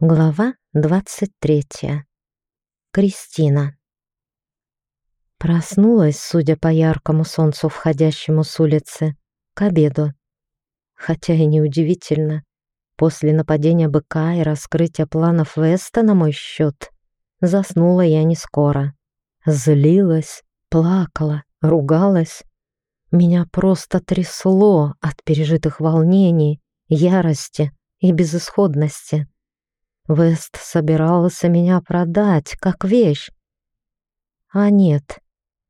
Глава 23. Кристина. Проснулась, судя по яркому солнцу, входящему с улицы, к обеду. Хотя и неудивительно. После нападения быка и раскрытия планов Веста на мой счет, заснула я не скоро. Злилась, плакала, ругалась. Меня просто трясло от пережитых волнений, ярости и безысходности. Вест собирался меня продать, как вещь. А нет,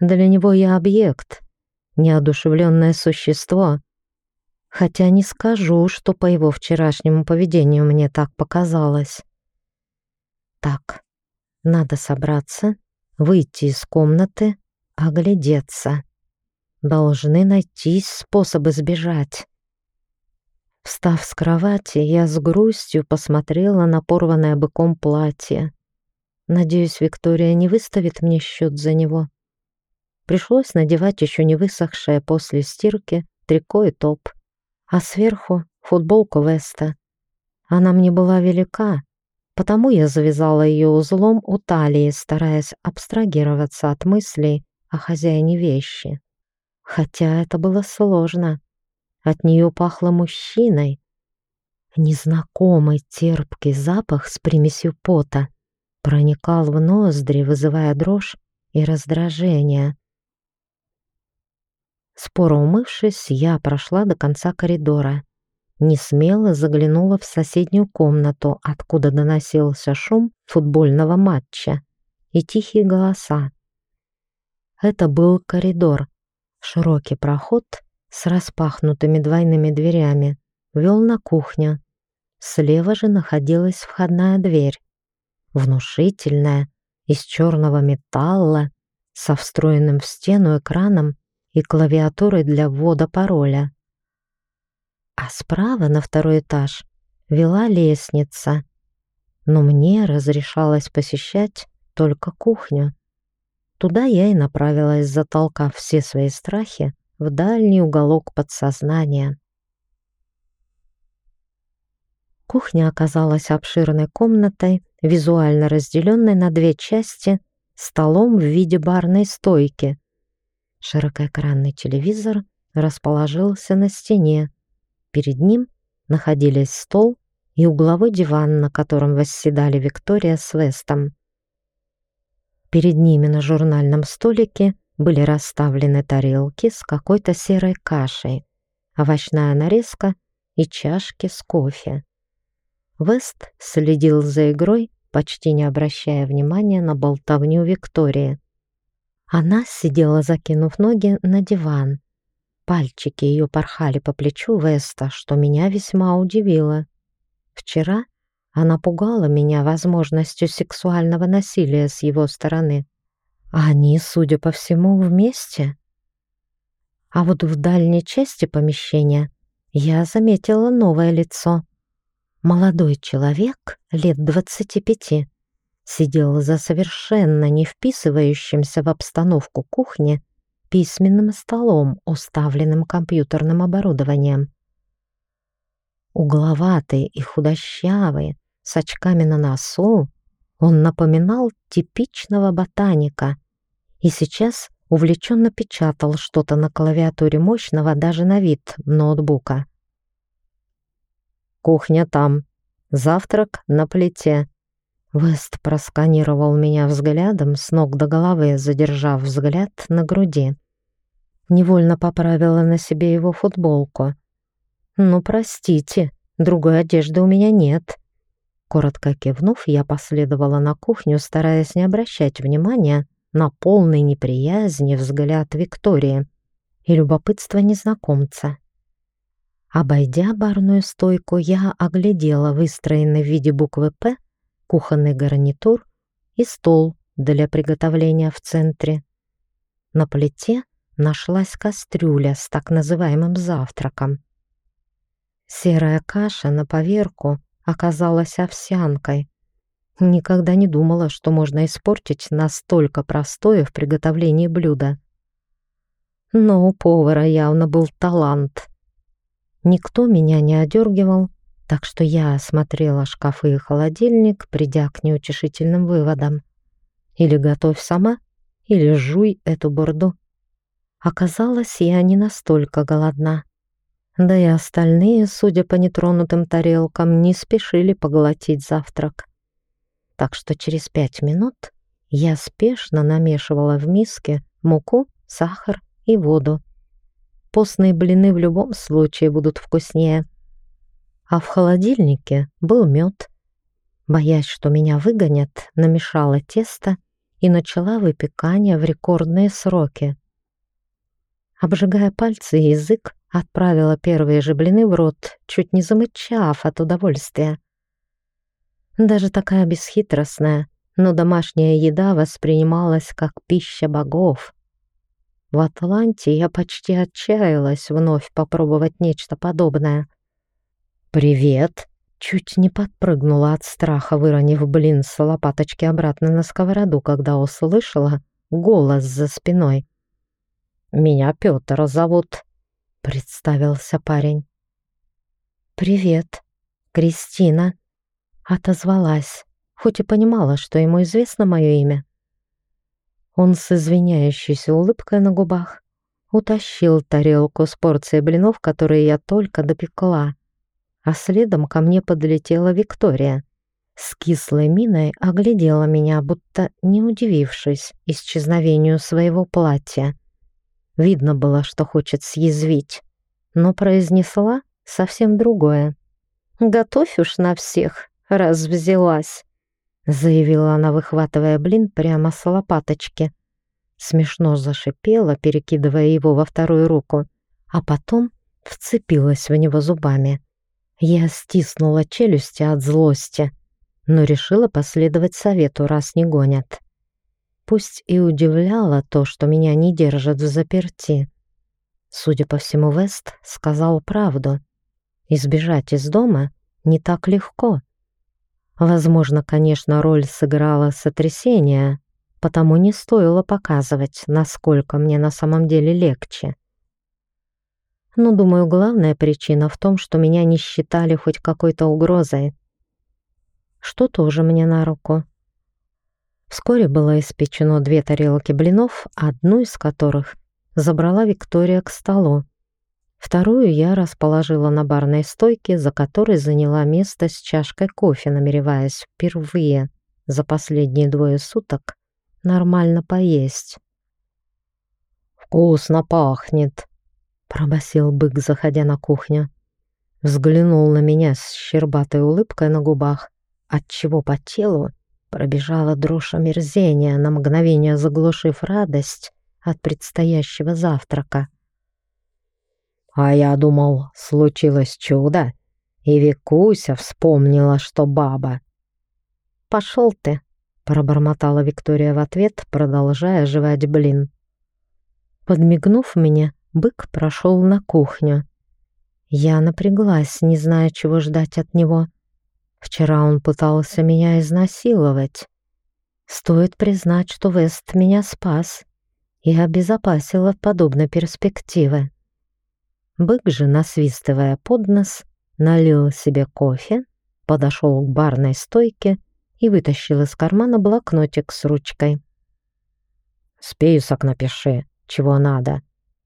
для него я объект, неодушевленное существо. Хотя не скажу, что по его вчерашнему поведению мне так показалось. Так, надо собраться, выйти из комнаты, оглядеться. Должны найтись способы сбежать. Встав с кровати, я с грустью посмотрела на порванное быком платье. Надеюсь, Виктория не выставит мне счет за него. Пришлось надевать еще не высохшее после стирки трико и топ, а сверху футболку Веста. Она мне была велика, потому я завязала ее узлом у талии, стараясь абстрагироваться от мыслей о хозяине вещи. Хотя это было сложно. От нее пахло мужчиной. Незнакомый терпкий запах с примесью пота проникал в ноздри, вызывая дрожь и раздражение. Споро умывшись, я прошла до конца коридора. Не смело заглянула в соседнюю комнату, откуда доносился шум футбольного матча и тихие голоса. Это был коридор, широкий проход с распахнутыми двойными дверями вел на кухню. Слева же находилась входная дверь, внушительная, из черного металла, со встроенным в стену экраном и клавиатурой для ввода пароля. А справа на второй этаж вела лестница, но мне разрешалось посещать только кухню. Туда я и направилась, затолкав все свои страхи в дальний уголок подсознания. Кухня оказалась обширной комнатой, визуально разделенной на две части, столом в виде барной стойки. Широкоэкранный телевизор расположился на стене. Перед ним находились стол и угловой диван, на котором восседали Виктория с Вестом. Перед ними на журнальном столике были расставлены тарелки с какой-то серой кашей, овощная нарезка и чашки с кофе. Вест следил за игрой, почти не обращая внимания на болтовню Виктории. Она сидела, закинув ноги на диван. Пальчики ее порхали по плечу Веста, что меня весьма удивило. Вчера она пугала меня возможностью сексуального насилия с его стороны. А они, судя по всему, вместе. А вот в дальней части помещения я заметила новое лицо. Молодой человек лет двадцати пяти сидел за совершенно не вписывающимся в обстановку кухни письменным столом, уставленным компьютерным оборудованием. Угловатый и худощавый, с очками на носу, он напоминал типичного ботаника, и сейчас увлеченно печатал что-то на клавиатуре мощного даже на вид ноутбука. «Кухня там. Завтрак на плите». Вест просканировал меня взглядом с ног до головы, задержав взгляд на груди. Невольно поправила на себе его футболку. «Ну, простите, другой одежды у меня нет». Коротко кивнув, я последовала на кухню, стараясь не обращать внимания на полный неприязни взгляд Виктории и любопытство незнакомца. Обойдя барную стойку, я оглядела выстроенный в виде буквы «П» кухонный гарнитур и стол для приготовления в центре. На плите нашлась кастрюля с так называемым завтраком. Серая каша на поверку оказалась овсянкой, Никогда не думала, что можно испортить настолько простое в приготовлении блюдо. Но у повара явно был талант. Никто меня не одергивал, Так что я осмотрела шкафы и холодильник, придя к неутешительным выводам. Или готовь сама, или жуй эту бурду. Оказалось, я не настолько голодна. Да и остальные, судя по нетронутым тарелкам, не спешили поглотить завтрак. Так что через пять минут я спешно намешивала в миске муку, сахар и воду. Постные блины в любом случае будут вкуснее. А в холодильнике был мед. Боясь, что меня выгонят, намешала тесто и начала выпекание в рекордные сроки. Обжигая пальцы и язык, отправила первые же блины в рот, чуть не замычав от удовольствия. Даже такая бесхитростная, но домашняя еда воспринималась как пища богов. В Атланте я почти отчаялась вновь попробовать нечто подобное. «Привет!» Чуть не подпрыгнула от страха, выронив блин с лопаточки обратно на сковороду, когда услышала голос за спиной. «Меня Пётр зовут», — представился парень. «Привет, Кристина», — отозвалась, хоть и понимала, что ему известно мое имя. Он с извиняющейся улыбкой на губах утащил тарелку с порцией блинов, которые я только допекла, а следом ко мне подлетела Виктория. С кислой миной оглядела меня, будто не удивившись исчезновению своего платья. Видно было, что хочет съязвить, но произнесла совсем другое. «Готовь уж на всех, раз взялась», — заявила она, выхватывая блин прямо с лопаточки. Смешно зашипела, перекидывая его во вторую руку, а потом вцепилась в него зубами. Я стиснула челюсти от злости, но решила последовать совету, раз не гонят. Пусть и удивляло то, что меня не держат в заперти. Судя по всему, Вест сказал правду. Избежать из дома не так легко. Возможно, конечно, роль сыграла сотрясение, потому не стоило показывать, насколько мне на самом деле легче. Но, думаю, главная причина в том, что меня не считали хоть какой-то угрозой. Что тоже мне на руку. Вскоре было испечено две тарелки блинов, одну из которых забрала Виктория к столу. Вторую я расположила на барной стойке, за которой заняла место с чашкой кофе, намереваясь впервые за последние двое суток нормально поесть. «Вкусно пахнет», — пробасил бык, заходя на кухню. Взглянул на меня с щербатой улыбкой на губах, отчего по телу Пробежала дрожь омерзения, на мгновение заглушив радость от предстоящего завтрака. А я думал, случилось чудо, и Викуся вспомнила, что баба. «Пошел ты», — пробормотала Виктория в ответ, продолжая жевать блин. Подмигнув мне, бык прошел на кухню. Я напряглась, не зная, чего ждать от него — Вчера он пытался меня изнасиловать. Стоит признать, что Вест меня спас и обезопасил от подобной перспективы. Бык же, насвистывая под нос, налил себе кофе, подошел к барной стойке и вытащил из кармана блокнотик с ручкой. «Список напиши, чего надо,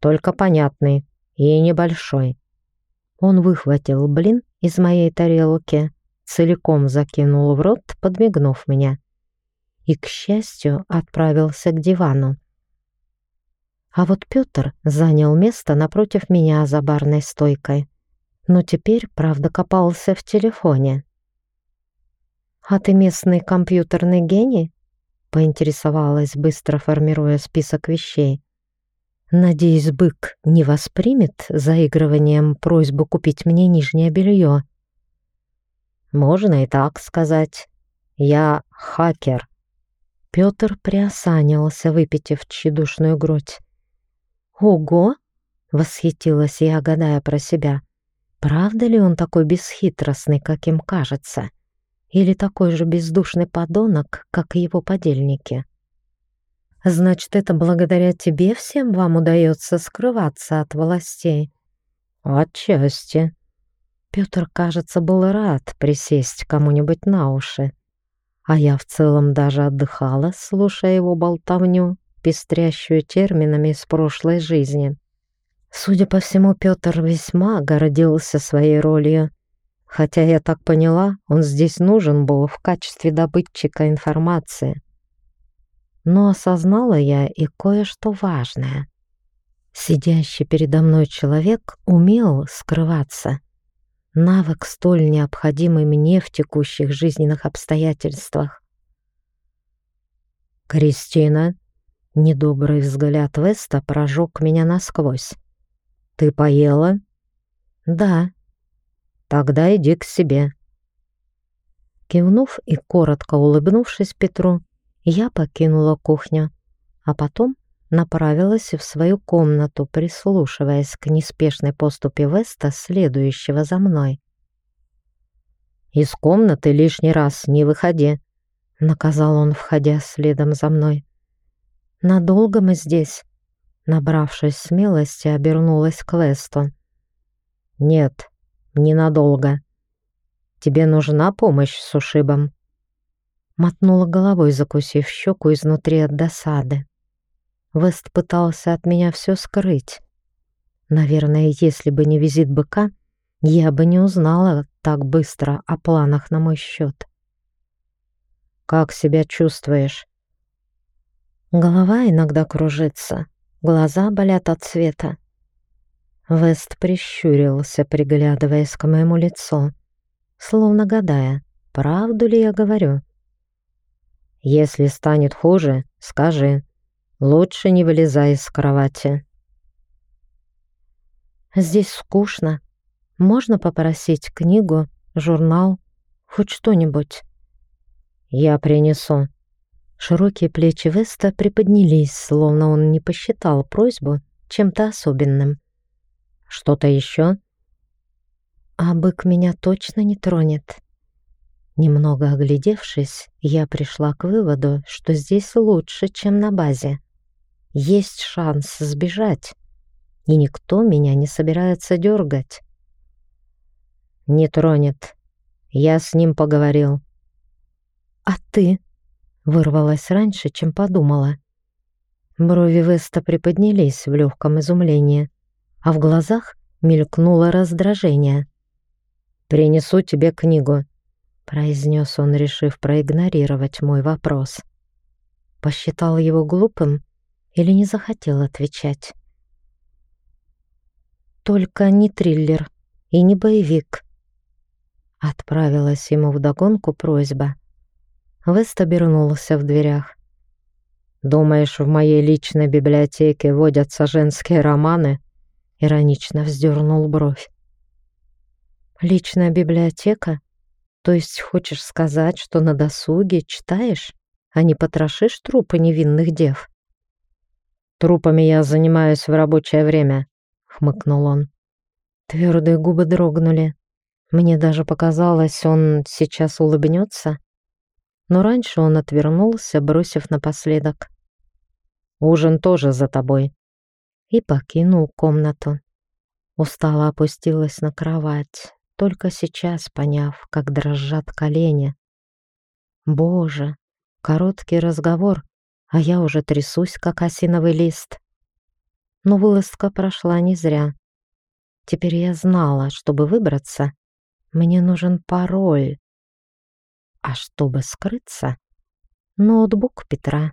только понятный и небольшой». Он выхватил блин из моей тарелки целиком закинул в рот, подмигнув мне. И, к счастью, отправился к дивану. А вот Пётр занял место напротив меня за барной стойкой. Но теперь, правда, копался в телефоне. «А ты местный компьютерный гений?» — поинтересовалась, быстро формируя список вещей. «Надеюсь, бык не воспримет заигрыванием просьбу купить мне нижнее белье. Можно и так сказать. Я хакер. Пётр приосанился, выпитив тщедушную грудь. «Ого!» — восхитилась я, гадая про себя. «Правда ли он такой бесхитростный, как им кажется? Или такой же бездушный подонок, как и его подельники?» «Значит, это благодаря тебе всем вам удается скрываться от властей?» «Отчасти», Петр, кажется, был рад присесть кому-нибудь на уши. А я в целом даже отдыхала, слушая его болтовню, пестрящую терминами из прошлой жизни. Судя по всему, Петр весьма гордился своей ролью. Хотя, я так поняла, он здесь нужен был в качестве добытчика информации. Но осознала я и кое-что важное. Сидящий передо мной человек умел скрываться. Навык, столь необходимый мне в текущих жизненных обстоятельствах. «Кристина», — недобрый взгляд Веста прожег меня насквозь. «Ты поела?» «Да». «Тогда иди к себе». Кивнув и коротко улыбнувшись Петру, я покинула кухню, а потом направилась в свою комнату, прислушиваясь к неспешной поступе Веста, следующего за мной. «Из комнаты лишний раз не выходи», — наказал он, входя следом за мной. «Надолго мы здесь?» Набравшись смелости, обернулась к Весту. «Нет, ненадолго. Тебе нужна помощь с ушибом?» Мотнула головой, закусив щеку изнутри от досады. Вест пытался от меня все скрыть. Наверное, если бы не визит быка, я бы не узнала так быстро о планах на мой счет. «Как себя чувствуешь?» Голова иногда кружится, глаза болят от света. Вест прищурился, приглядываясь к моему лицу, словно гадая, правду ли я говорю. «Если станет хуже, скажи», Лучше не вылезай из кровати. Здесь скучно. Можно попросить книгу, журнал, хоть что-нибудь? Я принесу. Широкие плечи Веста приподнялись, словно он не посчитал просьбу чем-то особенным. Что-то еще? А бык меня точно не тронет. Немного оглядевшись, я пришла к выводу, что здесь лучше, чем на базе есть шанс сбежать, и никто меня не собирается дергать. Не тронет. Я с ним поговорил. А ты? Вырвалась раньше, чем подумала. Брови Веста приподнялись в легком изумлении, а в глазах мелькнуло раздражение. «Принесу тебе книгу», — произнес он, решив проигнорировать мой вопрос. Посчитал его глупым или не захотел отвечать. Только не триллер и не боевик. Отправилась ему вдогонку просьба. Вест обернулся в дверях. «Думаешь, в моей личной библиотеке водятся женские романы?» Иронично вздернул бровь. «Личная библиотека? То есть хочешь сказать, что на досуге читаешь, а не потрошишь трупы невинных дев?» Трупами я занимаюсь в рабочее время», — хмыкнул он. Твердые губы дрогнули. Мне даже показалось, он сейчас улыбнется. Но раньше он отвернулся, бросив напоследок. «Ужин тоже за тобой». И покинул комнату. Устало опустилась на кровать, только сейчас поняв, как дрожат колени. Боже, короткий разговор, а я уже трясусь, как осиновый лист. Но вылазка прошла не зря. Теперь я знала, чтобы выбраться, мне нужен пароль. А чтобы скрыться, ноутбук Петра.